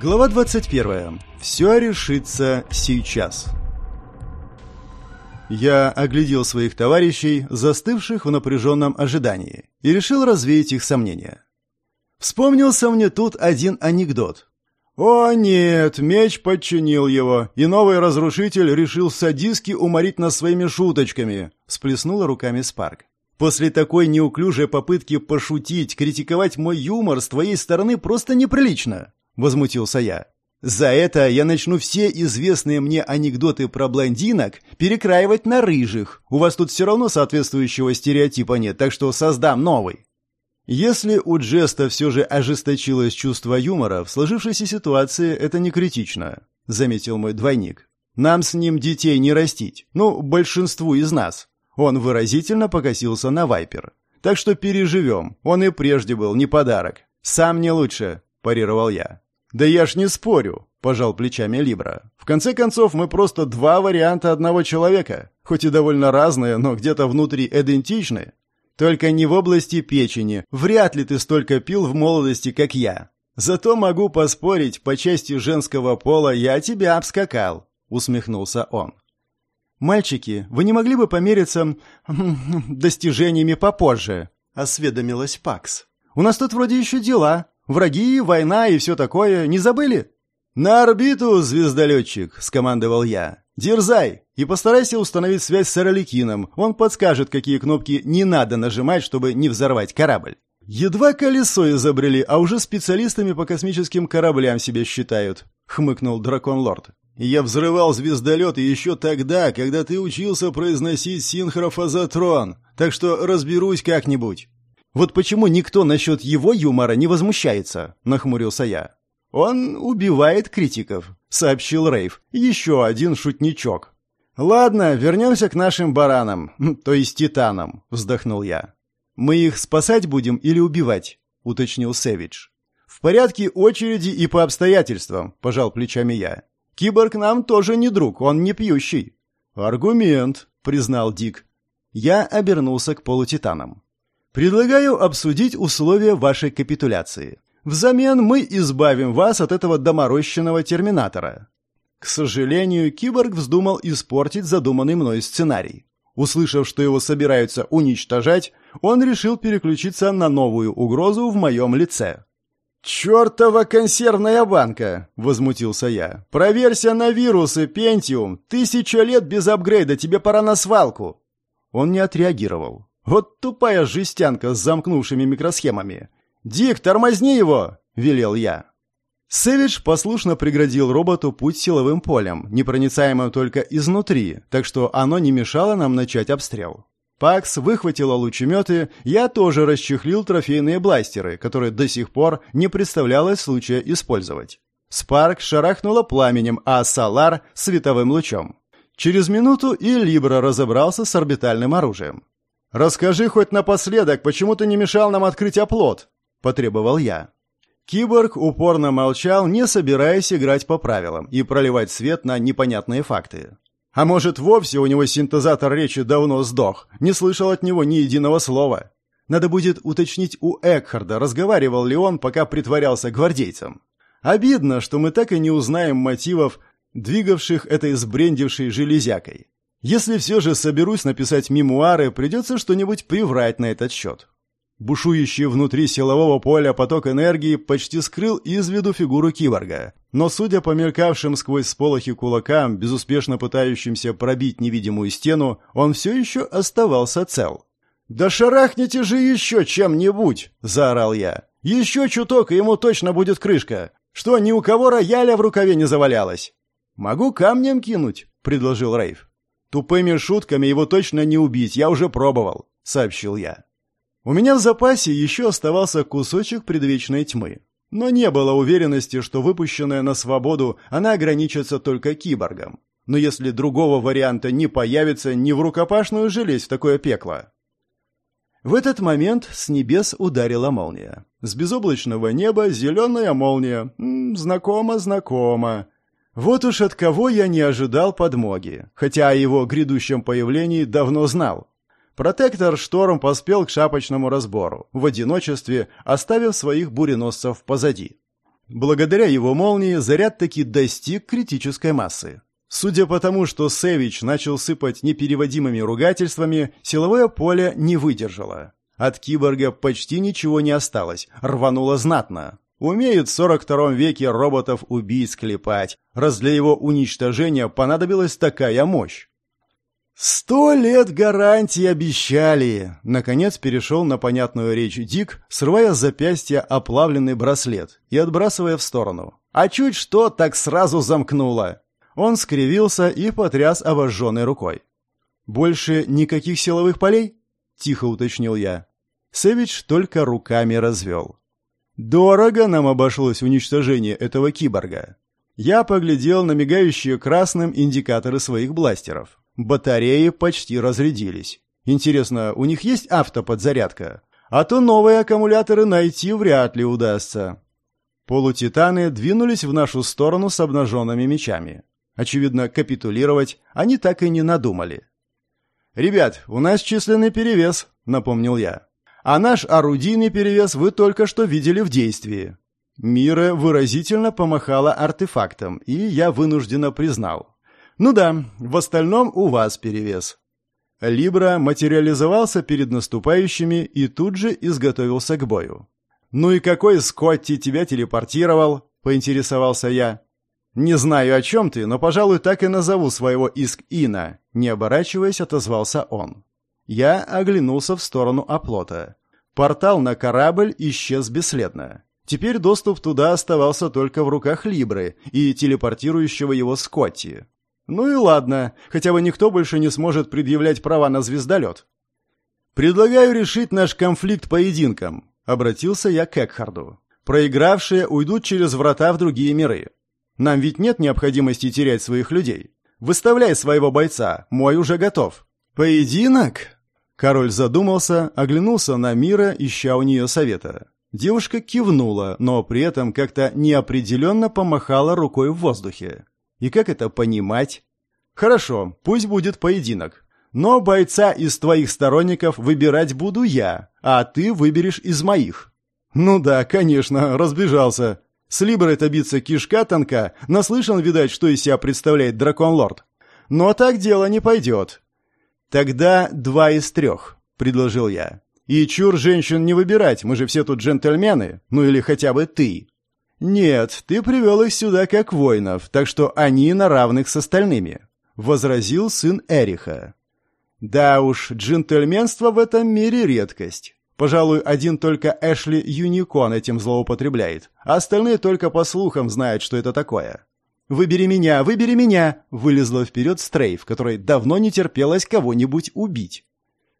Глава 21. Все решится сейчас. Я оглядел своих товарищей, застывших в напряженном ожидании, и решил развеять их сомнения. Вспомнился мне тут один анекдот. О нет, меч подчинил его, и новый разрушитель решил садистски уморить нас своими шуточками, всплеснула руками Спарк. После такой неуклюжей попытки пошутить, критиковать мой юмор с твоей стороны просто неприлично, возмутился я. За это я начну все известные мне анекдоты про блондинок перекраивать на рыжих. У вас тут все равно соответствующего стереотипа нет, так что создам новый. Если у Джеста все же ожесточилось чувство юмора, в сложившейся ситуации это не критично, заметил мой двойник. Нам с ним детей не растить. Ну, большинству из нас. Он выразительно покосился на Вайпер. Так что переживем. Он и прежде был не подарок. Сам не лучше, парировал я. Да я ж не спорю, пожал плечами Либра. В конце концов, мы просто два варианта одного человека, хоть и довольно разные, но где-то внутри идентичны. Только не в области печени. Вряд ли ты столько пил в молодости, как я. Зато могу поспорить, по части женского пола я тебя обскакал, усмехнулся он. «Мальчики, вы не могли бы помериться достижениями попозже?» — осведомилась Пакс. «У нас тут вроде еще дела. Враги, война и все такое. Не забыли?» «На орбиту, звездолетчик!» — скомандовал я. «Дерзай и постарайся установить связь с Араликином. Он подскажет, какие кнопки не надо нажимать, чтобы не взорвать корабль». «Едва колесо изобрели, а уже специалистами по космическим кораблям себя считают», — хмыкнул Дракон-лорд. Я взрывал звездолет еще тогда, когда ты учился произносить синхрофазотрон, так что разберусь как-нибудь». «Вот почему никто насчет его юмора не возмущается?» – нахмурился я. «Он убивает критиков», – сообщил Рейв. «Еще один шутничок». «Ладно, вернемся к нашим баранам, то есть титанам», – вздохнул я. «Мы их спасать будем или убивать?» – уточнил Сэвидж. «В порядке очереди и по обстоятельствам», – пожал плечами я. Киборг нам тоже не друг, он не пьющий». «Аргумент», — признал Дик. Я обернулся к полутитанам. «Предлагаю обсудить условия вашей капитуляции. Взамен мы избавим вас от этого доморощенного терминатора». К сожалению, киборг вздумал испортить задуманный мной сценарий. Услышав, что его собираются уничтожать, он решил переключиться на новую угрозу в моем лице. «Чёртова консервная банка!» — возмутился я. «Проверься на вирусы, Пентиум! Тысяча лет без апгрейда, тебе пора на свалку!» Он не отреагировал. «Вот тупая жестянка с замкнувшими микросхемами!» «Дик, тормозни его!» — велел я. Сэвидж послушно преградил роботу путь силовым полем, непроницаемым только изнутри, так что оно не мешало нам начать обстрел. Пакс выхватила лучеметы, я тоже расчехлил трофейные бластеры, которые до сих пор не представлялось случая использовать. Спарк шарахнула пламенем, а Салар — световым лучом. Через минуту и Либра разобрался с орбитальным оружием. «Расскажи хоть напоследок, почему ты не мешал нам открыть оплот?» — потребовал я. Киборг упорно молчал, не собираясь играть по правилам и проливать свет на непонятные факты. А может, вовсе у него синтезатор речи давно сдох, не слышал от него ни единого слова. Надо будет уточнить у Экхарда, разговаривал ли он, пока притворялся гвардейцем. Обидно, что мы так и не узнаем мотивов, двигавших этой сбрендившей железякой. Если все же соберусь написать мемуары, придется что-нибудь приврать на этот счет. Бушующий внутри силового поля поток энергии почти скрыл из виду фигуру киборга. Но, судя по мелькавшим сквозь сполохи кулакам, безуспешно пытающимся пробить невидимую стену, он все еще оставался цел. «Да шарахните же еще чем-нибудь!» — заорал я. «Еще чуток, и ему точно будет крышка! Что, ни у кого рояля в рукаве не завалялось?» «Могу камнем кинуть», — предложил Рейв. «Тупыми шутками его точно не убить, я уже пробовал», — сообщил я. У меня в запасе еще оставался кусочек предвечной тьмы. Но не было уверенности, что выпущенная на свободу она ограничится только киборгом. Но если другого варианта не появится, не в рукопашную же в такое пекло. В этот момент с небес ударила молния. С безоблачного неба зеленая молния. М -м, знакомо, знакомо. Вот уж от кого я не ожидал подмоги, хотя о его грядущем появлении давно знал. Протектор «Шторм» поспел к шапочному разбору, в одиночестве оставив своих буреносцев позади. Благодаря его молнии заряд таки достиг критической массы. Судя по тому, что Севич начал сыпать непереводимыми ругательствами, силовое поле не выдержало. От киборга почти ничего не осталось, рвануло знатно. Умеют в 42 веке роботов-убийц клепать, раз для его уничтожения понадобилась такая мощь. «Сто лет гарантии обещали!» Наконец перешел на понятную речь Дик, срывая с запястья оплавленный браслет и отбрасывая в сторону. «А чуть что, так сразу замкнуло!» Он скривился и потряс обожженной рукой. «Больше никаких силовых полей?» — тихо уточнил я. Севич только руками развел. «Дорого нам обошлось уничтожение этого киборга». Я поглядел на мигающие красным индикаторы своих бластеров. Батареи почти разрядились. Интересно, у них есть автоподзарядка? А то новые аккумуляторы найти вряд ли удастся. Полутитаны двинулись в нашу сторону с обнаженными мечами. Очевидно, капитулировать они так и не надумали. «Ребят, у нас численный перевес», — напомнил я. «А наш орудийный перевес вы только что видели в действии». Мира выразительно помахала артефактом, и я вынужденно признал. «Ну да, в остальном у вас перевес». Либра материализовался перед наступающими и тут же изготовился к бою. «Ну и какой Скотти тебя телепортировал?» — поинтересовался я. «Не знаю, о чем ты, но, пожалуй, так и назову своего Иск-Ина», — не оборачиваясь, отозвался он. Я оглянулся в сторону оплота. Портал на корабль исчез бесследно. Теперь доступ туда оставался только в руках Либры и телепортирующего его Скотти. Ну и ладно, хотя бы никто больше не сможет предъявлять права на звездолет. «Предлагаю решить наш конфликт поединком», — обратился я к Экхарду. «Проигравшие уйдут через врата в другие миры. Нам ведь нет необходимости терять своих людей. Выставляй своего бойца, мой уже готов. Поединок? Король задумался, оглянулся на Мира, ища у нее совета. Девушка кивнула, но при этом как-то неопределенно помахала рукой в воздухе. И как это понимать? Хорошо, пусть будет поединок. Но бойца из твоих сторонников выбирать буду я, а ты выберешь из моих. Ну да, конечно, разбежался. С Либрой-то биться кишка тонка, наслышан, видать, что из себя представляет дракон-лорд. Но так дело не пойдет. Тогда два из трех, предложил я. И чур женщин не выбирать, мы же все тут джентльмены, ну или хотя бы ты. Нет, ты привел их сюда как воинов, так что они на равных с остальными, возразил сын Эриха. Да уж, джентльменство в этом мире редкость. Пожалуй, один только Эшли Юникон этим злоупотребляет, а остальные только по слухам знают, что это такое. «Выбери меня, выбери меня!» — вылезла вперед Стрейф, которой давно не терпелось кого-нибудь убить.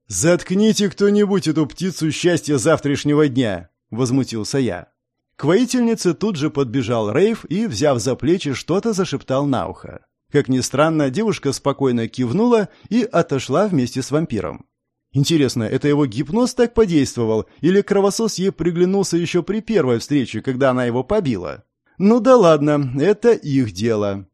«Заткните кто-нибудь эту птицу счастья завтрашнего дня!» — возмутился я. К воительнице тут же подбежал Рейв и, взяв за плечи, что-то зашептал на ухо. Как ни странно, девушка спокойно кивнула и отошла вместе с вампиром. Интересно, это его гипноз так подействовал, или кровосос ей приглянулся еще при первой встрече, когда она его побила? Ну да ладно, это их дело.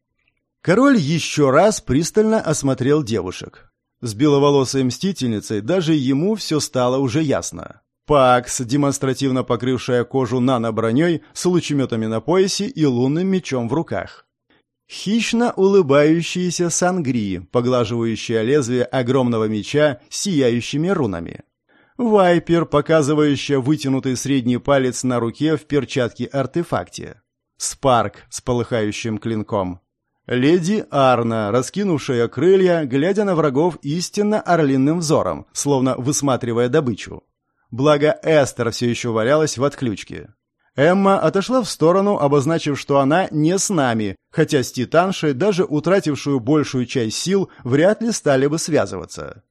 Король еще раз пристально осмотрел девушек. С беловолосой мстительницей даже ему все стало уже ясно. Пакс, демонстративно покрывшая кожу нано-броней, с лучеметами на поясе и лунным мечом в руках. Хищно улыбающиеся сангри, поглаживающая лезвие огромного меча сияющими рунами. Вайпер, показывающая вытянутый средний палец на руке в перчатке-артефакте. Спарк с полыхающим клинком. Леди Арна, раскинувшая крылья, глядя на врагов истинно орлиным взором, словно высматривая добычу. Благо Эстер все еще валялась в отключке. Эмма отошла в сторону, обозначив, что она не с нами, хотя с Титаншей, даже утратившую большую часть сил, вряд ли стали бы связываться.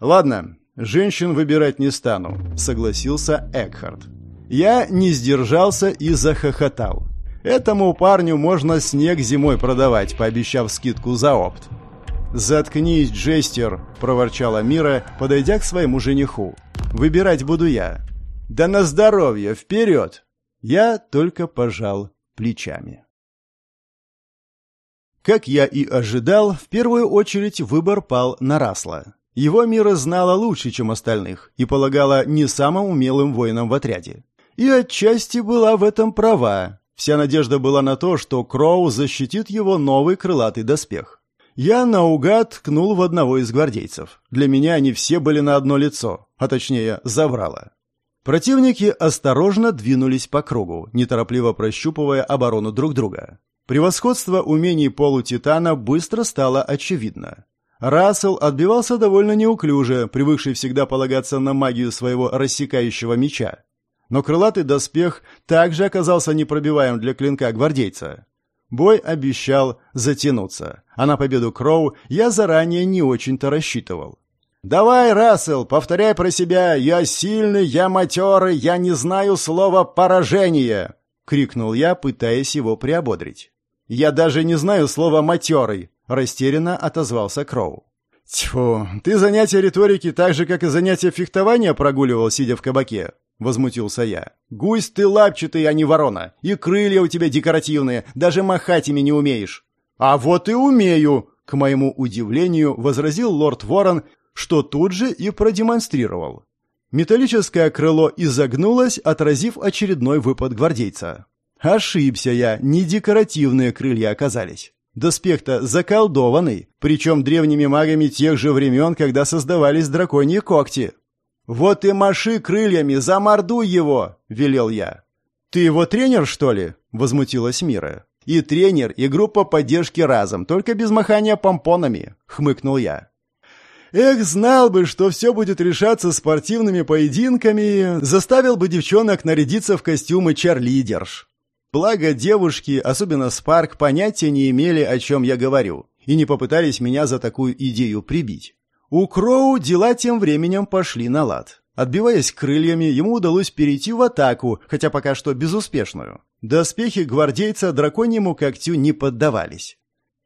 «Ладно, женщин выбирать не стану», — согласился Экхард. Я не сдержался и захохотал. Этому парню можно снег зимой продавать, пообещав скидку за опт. «Заткнись, Джестер!» — проворчала Мира, подойдя к своему жениху. «Выбирать буду я». «Да на здоровье! Вперед!» Я только пожал плечами. Как я и ожидал, в первую очередь выбор пал на Расла. Его Мира знала лучше, чем остальных, и полагала не самым умелым воином в отряде. И отчасти была в этом права. Вся надежда была на то, что Кроу защитит его новый крылатый доспех. Я наугад ткнул в одного из гвардейцев. Для меня они все были на одно лицо, а точнее, забрало. Противники осторожно двинулись по кругу, неторопливо прощупывая оборону друг друга. Превосходство умений полутитана быстро стало очевидно. Рассел отбивался довольно неуклюже, привыкший всегда полагаться на магию своего рассекающего меча. Но крылатый доспех также оказался непробиваем для клинка гвардейца. Бой обещал затянуться, а на победу Кроу я заранее не очень-то рассчитывал. «Давай, Рассел, повторяй про себя «Я сильный, я матерый, я не знаю слова «поражение», — крикнул я, пытаясь его приободрить. «Я даже не знаю слова «матерый», — растерянно отозвался Кроу. «Тьфу, ты занятия риторики так же, как и занятия фехтования прогуливал, сидя в кабаке?» — возмутился я. «Гусь ты лапчатый, а не ворона, и крылья у тебя декоративные, даже махать ими не умеешь». «А вот и умею!» — к моему удивлению возразил лорд Ворон, что тут же и продемонстрировал. Металлическое крыло изогнулось, отразив очередной выпад гвардейца. Ошибся я, не декоративные крылья оказались. Доспех-то заколдованный, причем древними магами тех же времен, когда создавались драконьи когти. «Вот и маши крыльями, замордуй его!» — велел я. «Ты его тренер, что ли?» — возмутилась Мира. «И тренер, и группа поддержки разом, только без махания помпонами», — хмыкнул я. Эх, знал бы, что все будет решаться спортивными поединками, заставил бы девчонок нарядиться в костюмы чарлидерш. Благо девушки, особенно Спарк, понятия не имели, о чем я говорю, и не попытались меня за такую идею прибить. У Кроу дела тем временем пошли на лад. Отбиваясь крыльями, ему удалось перейти в атаку, хотя пока что безуспешную. Доспехи гвардейца драконьему когтю не поддавались.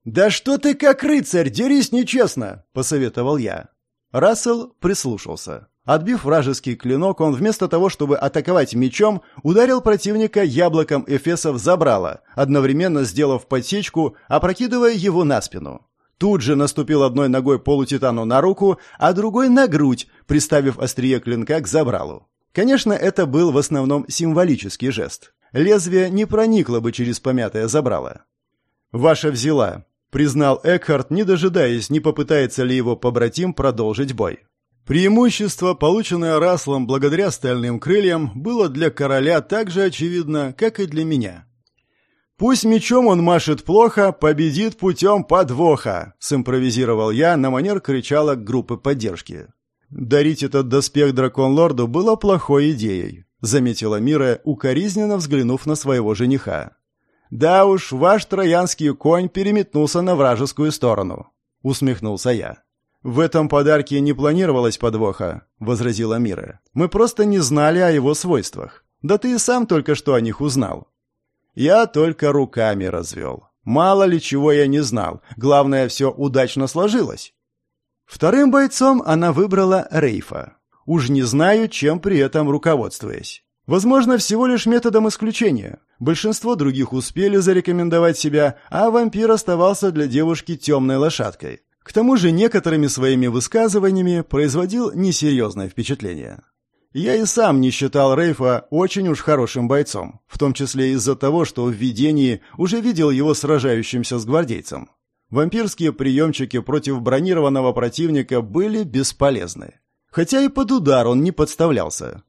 «Да что ты как рыцарь, дерись нечестно!» — посоветовал я. Рассел прислушался. Отбив вражеский клинок, он вместо того, чтобы атаковать мечом, ударил противника яблоком Эфеса в забрало, одновременно сделав подсечку, опрокидывая его на спину. Тут же наступил одной ногой полутитану на руку, а другой на грудь, приставив острие клинка к забралу. Конечно, это был в основном символический жест. Лезвие не проникло бы через помятое забрало. «Ваша взяла», признал Экхард, не дожидаясь, не попытается ли его побратим продолжить бой. Преимущество, полученное Раслом благодаря стальным крыльям, было для короля так же очевидно, как и для меня. «Пусть мечом он машет плохо, победит путем подвоха», — симпровизировал я на манер кричалок группы поддержки. «Дарить этот доспех дракон-лорду было плохой идеей», — заметила Мира, укоризненно взглянув на своего жениха. «Да уж, ваш троянский конь переметнулся на вражескую сторону», — усмехнулся я. «В этом подарке не планировалось подвоха», — возразила Мира. «Мы просто не знали о его свойствах. Да ты и сам только что о них узнал». Я только руками развел. Мало ли чего я не знал. Главное, все удачно сложилось. Вторым бойцом она выбрала Рейфа. Уж не знаю, чем при этом руководствуясь. Возможно, всего лишь методом исключения. Большинство других успели зарекомендовать себя, а вампир оставался для девушки темной лошадкой. К тому же некоторыми своими высказываниями производил несерьезное впечатление. Я и сам не считал Рейфа очень уж хорошим бойцом, в том числе из-за того, что в видении уже видел его сражающимся с гвардейцем. Вампирские приемчики против бронированного противника были бесполезны. Хотя и под удар он не подставлялся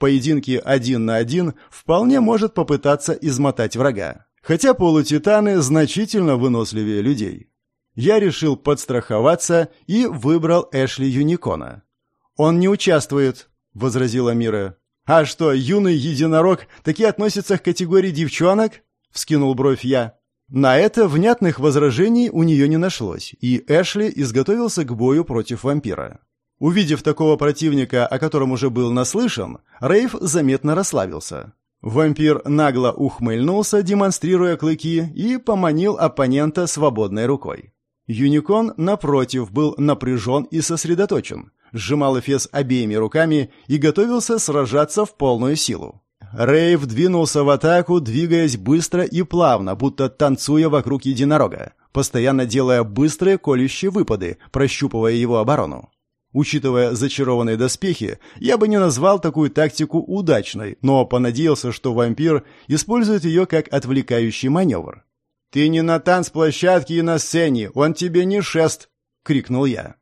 поединке один на один вполне может попытаться измотать врага. Хотя полутитаны значительно выносливее людей. Я решил подстраховаться и выбрал Эшли Юникона. «Он не участвует», — возразила Мира. «А что, юный единорог таки относится к категории девчонок?» — вскинул бровь я. На это внятных возражений у нее не нашлось, и Эшли изготовился к бою против вампира. Увидев такого противника, о котором уже был наслышан, Рейв заметно расслабился. Вампир нагло ухмыльнулся, демонстрируя клыки, и поманил оппонента свободной рукой. Юникон, напротив, был напряжен и сосредоточен, сжимал эфес обеими руками и готовился сражаться в полную силу. Рейв двинулся в атаку, двигаясь быстро и плавно, будто танцуя вокруг единорога, постоянно делая быстрые колющие выпады, прощупывая его оборону. Учитывая зачарованные доспехи, я бы не назвал такую тактику удачной, но понадеялся, что вампир использует ее как отвлекающий маневр. «Ты не на танцплощадке и на сцене, он тебе не шест!» — крикнул я.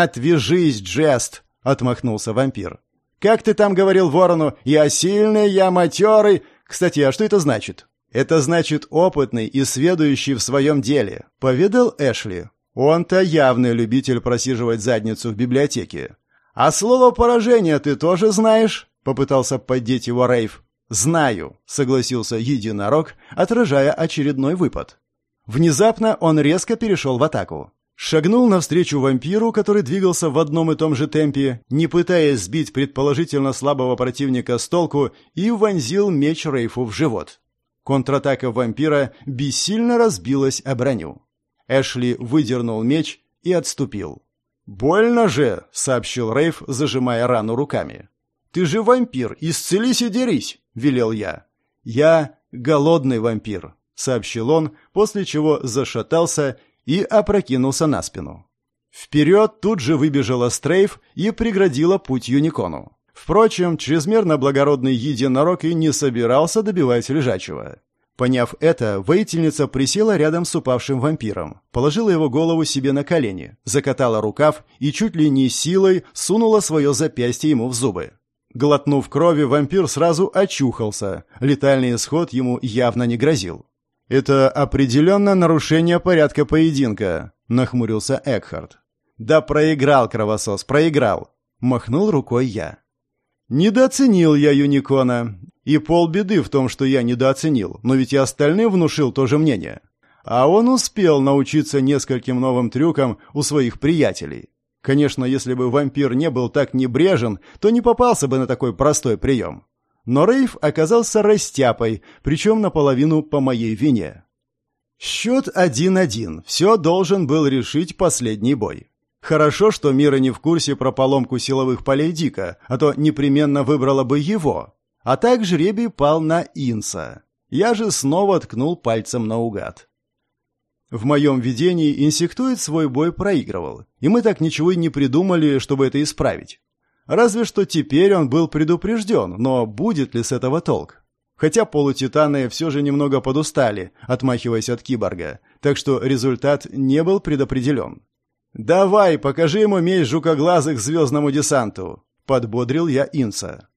«Отвяжись, Джест!» — отмахнулся вампир. «Как ты там говорил ворону? Я сильный, я матерый. Кстати, а что это значит?» «Это значит опытный и сведущий в своем деле», — поведал Эшли. Он-то явный любитель просиживать задницу в библиотеке. «А слово «поражение» ты тоже знаешь?» — попытался поддеть его Рейв. «Знаю», — согласился единорог, отражая очередной выпад. Внезапно он резко перешел в атаку. Шагнул навстречу вампиру, который двигался в одном и том же темпе, не пытаясь сбить предположительно слабого противника с толку, и вонзил меч Рейфу в живот. Контратака вампира бессильно разбилась о броню. Эшли выдернул меч и отступил. «Больно же!» — сообщил Рейв, зажимая рану руками. «Ты же вампир! Исцелись и дерись!» — велел я. «Я голодный вампир», — сообщил он, после чего зашатался и опрокинулся на спину. Вперед тут же выбежала Стрейф и преградила путь Юникону. Впрочем, чрезмерно благородный единорог и не собирался добивать лежачего. Поняв это, воительница присела рядом с упавшим вампиром, положила его голову себе на колени, закатала рукав и чуть ли не силой сунула свое запястье ему в зубы. Глотнув крови, вампир сразу очухался, летальный исход ему явно не грозил. «Это определенно нарушение порядка поединка», — нахмурился Экхард. «Да проиграл кровосос, проиграл», — махнул рукой я. Недооценил я Юникона. И полбеды в том, что я недооценил, но ведь и остальным внушил то же мнение. А он успел научиться нескольким новым трюкам у своих приятелей. Конечно, если бы вампир не был так небрежен, то не попался бы на такой простой прием. Но Рейв оказался растяпой, причем наполовину по моей вине. Счет 1-1. Все должен был решить последний бой. Хорошо, что Мира не в курсе про поломку силовых полей Дика, а то непременно выбрала бы его. А так жребий пал на Инса. Я же снова ткнул пальцем наугад. В моем видении инсектоид свой бой проигрывал, и мы так ничего и не придумали, чтобы это исправить. Разве что теперь он был предупрежден, но будет ли с этого толк? Хотя полутитаны все же немного подустали, отмахиваясь от киборга, так что результат не был предопределен. «Давай, покажи ему меч жукоглазых звездному десанту», — подбодрил я Инса.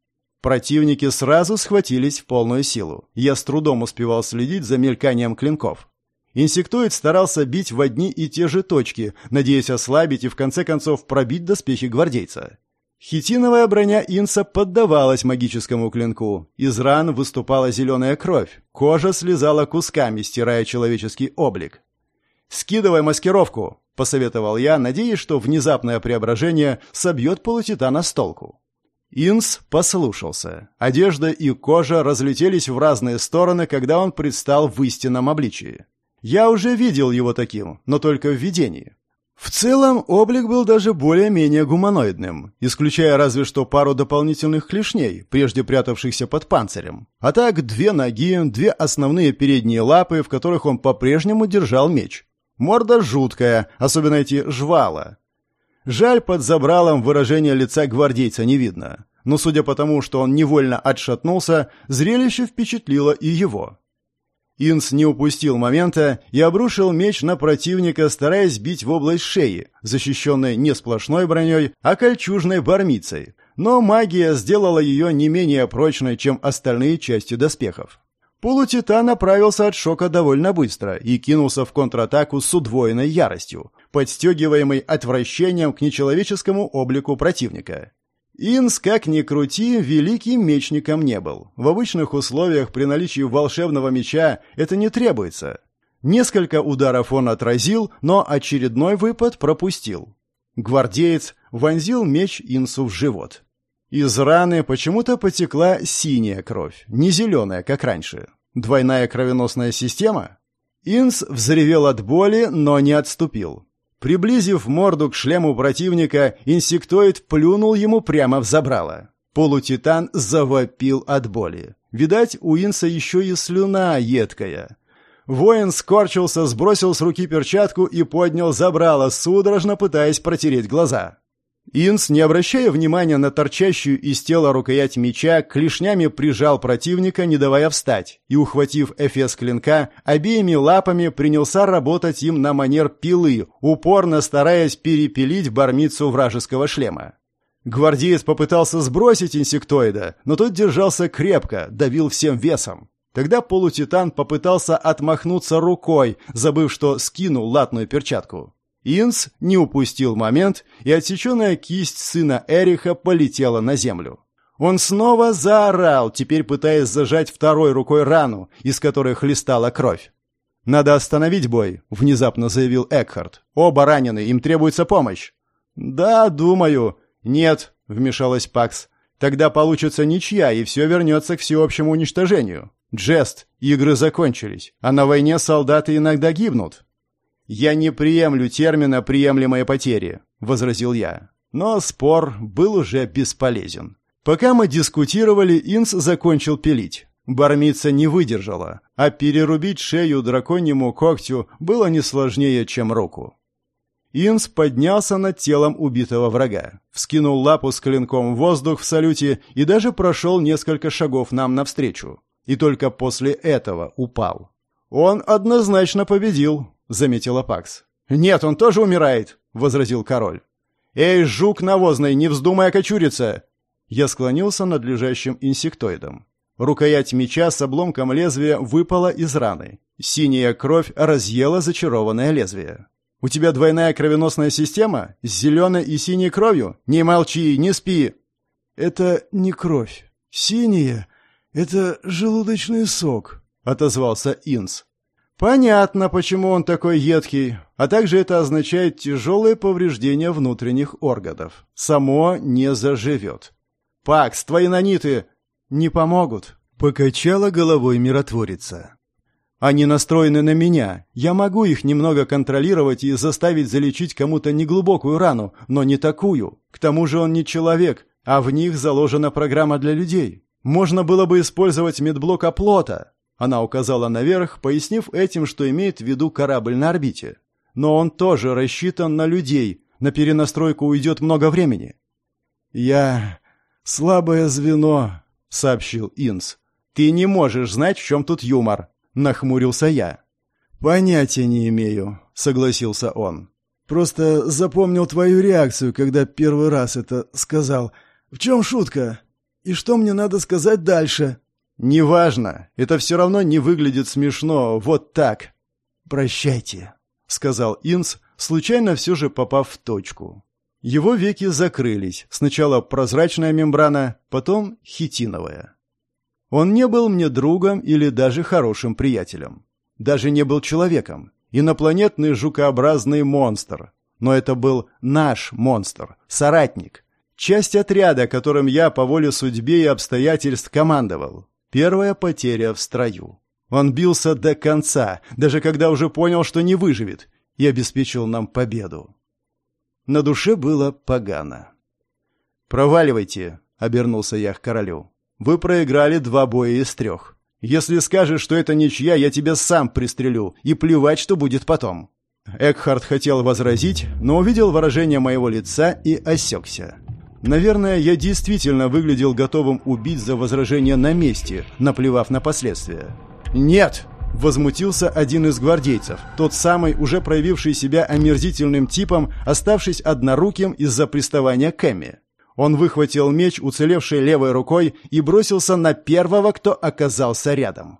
Противники сразу схватились в полную силу. Я с трудом успевал следить за мельканием клинков. Инсектоид старался бить в одни и те же точки, надеясь ослабить и в конце концов пробить доспехи гвардейца. Хитиновая броня Инса поддавалась магическому клинку. Из ран выступала зеленая кровь. Кожа слезала кусками, стирая человеческий облик. «Скидывай маскировку», — посоветовал я, надеясь, что внезапное преображение собьет полутитана с толку. Инс послушался. Одежда и кожа разлетелись в разные стороны, когда он предстал в истинном обличии. Я уже видел его таким, но только в видении. В целом, облик был даже более-менее гуманоидным, исключая разве что пару дополнительных клешней, прежде прятавшихся под панцирем. А так, две ноги, две основные передние лапы, в которых он по-прежнему держал меч. Морда жуткая, особенно эти жвала. Жаль, под забралом выражения лица гвардейца не видно. Но судя по тому, что он невольно отшатнулся, зрелище впечатлило и его. Инс не упустил момента и обрушил меч на противника, стараясь бить в область шеи, защищенной не сплошной броней, а кольчужной бармицей. Но магия сделала ее не менее прочной, чем остальные части доспехов. Полутитан оправился от шока довольно быстро и кинулся в контратаку с удвоенной яростью, подстегиваемой отвращением к нечеловеческому облику противника. Инс, как ни крути, великим мечником не был. В обычных условиях при наличии волшебного меча это не требуется. Несколько ударов он отразил, но очередной выпад пропустил. Гвардеец вонзил меч Инсу в живот. Из раны почему-то потекла синяя кровь, не зеленая, как раньше. Двойная кровеносная система? Инс взревел от боли, но не отступил. Приблизив морду к шлему противника, инсектоид плюнул ему прямо в забрало. Полутитан завопил от боли. Видать, у Инса еще и слюна едкая. Воин скорчился, сбросил с руки перчатку и поднял забрало, судорожно пытаясь протереть глаза. Инс, не обращая внимания на торчащую из тела рукоять меча, клешнями прижал противника, не давая встать, и, ухватив эфес клинка, обеими лапами принялся работать им на манер пилы, упорно стараясь перепилить бармицу вражеского шлема. Гвардеец попытался сбросить инсектоида, но тот держался крепко, давил всем весом. Тогда полутитан попытался отмахнуться рукой, забыв, что скинул латную перчатку. Инс не упустил момент, и отсеченная кисть сына Эриха полетела на землю. Он снова заорал, теперь пытаясь зажать второй рукой рану, из которой хлестала кровь. «Надо остановить бой», — внезапно заявил Экхард. «Оба ранены, им требуется помощь». «Да, думаю». «Нет», — вмешалась Пакс. «Тогда получится ничья, и все вернется к всеобщему уничтожению. Джест, игры закончились, а на войне солдаты иногда гибнут». «Я не приемлю термина «приемлемые потери», — возразил я. Но спор был уже бесполезен. Пока мы дискутировали, Инс закончил пилить. Бармица не выдержала, а перерубить шею драконьему когтю было не сложнее, чем руку. Инс поднялся над телом убитого врага, вскинул лапу с клинком в воздух в салюте и даже прошел несколько шагов нам навстречу. И только после этого упал. Он однозначно победил, заметила Пакс. «Нет, он тоже умирает», — возразил король. «Эй, жук навозный, не вздумай окочуриться!» Я склонился над лежащим инсектоидом. Рукоять меча с обломком лезвия выпала из раны. Синяя кровь разъела зачарованное лезвие. «У тебя двойная кровеносная система? С зеленой и синей кровью? Не молчи, не спи!» «Это не кровь. Синяя — это желудочный сок», — отозвался Инс. Понятно, почему он такой едкий, а также это означает тяжелое повреждение внутренних органов. Само не заживет. «Пакс, твои наниты не помогут», — покачала головой миротворица. «Они настроены на меня. Я могу их немного контролировать и заставить залечить кому-то неглубокую рану, но не такую. К тому же он не человек, а в них заложена программа для людей. Можно было бы использовать медблок оплота, она указала наверх, пояснив этим, что имеет в виду корабль на орбите. Но он тоже рассчитан на людей. На перенастройку уйдет много времени. «Я слабое звено», — сообщил Инс. «Ты не можешь знать, в чем тут юмор», — нахмурился я. «Понятия не имею», — согласился он. «Просто запомнил твою реакцию, когда первый раз это сказал. В чем шутка? И что мне надо сказать дальше?» «Неважно. Это все равно не выглядит смешно. Вот так». «Прощайте», — сказал Инс, случайно все же попав в точку. Его веки закрылись. Сначала прозрачная мембрана, потом хитиновая. Он не был мне другом или даже хорошим приятелем. Даже не был человеком. Инопланетный жукообразный монстр. Но это был наш монстр, соратник. Часть отряда, которым я по воле судьбе и обстоятельств командовал. Первая потеря в строю. Он бился до конца, даже когда уже понял, что не выживет, и обеспечил нам победу. На душе было погано. «Проваливайте», — обернулся я к королю. «Вы проиграли два боя из трех. Если скажешь, что это ничья, я тебя сам пристрелю, и плевать, что будет потом». Экхард хотел возразить, но увидел выражение моего лица и осекся. Наверное, я действительно выглядел готовым убить за возражение на месте, наплевав на последствия. «Нет!» – возмутился один из гвардейцев, тот самый, уже проявивший себя омерзительным типом, оставшись одноруким из-за приставания к. Он выхватил меч, уцелевший левой рукой, и бросился на первого, кто оказался рядом.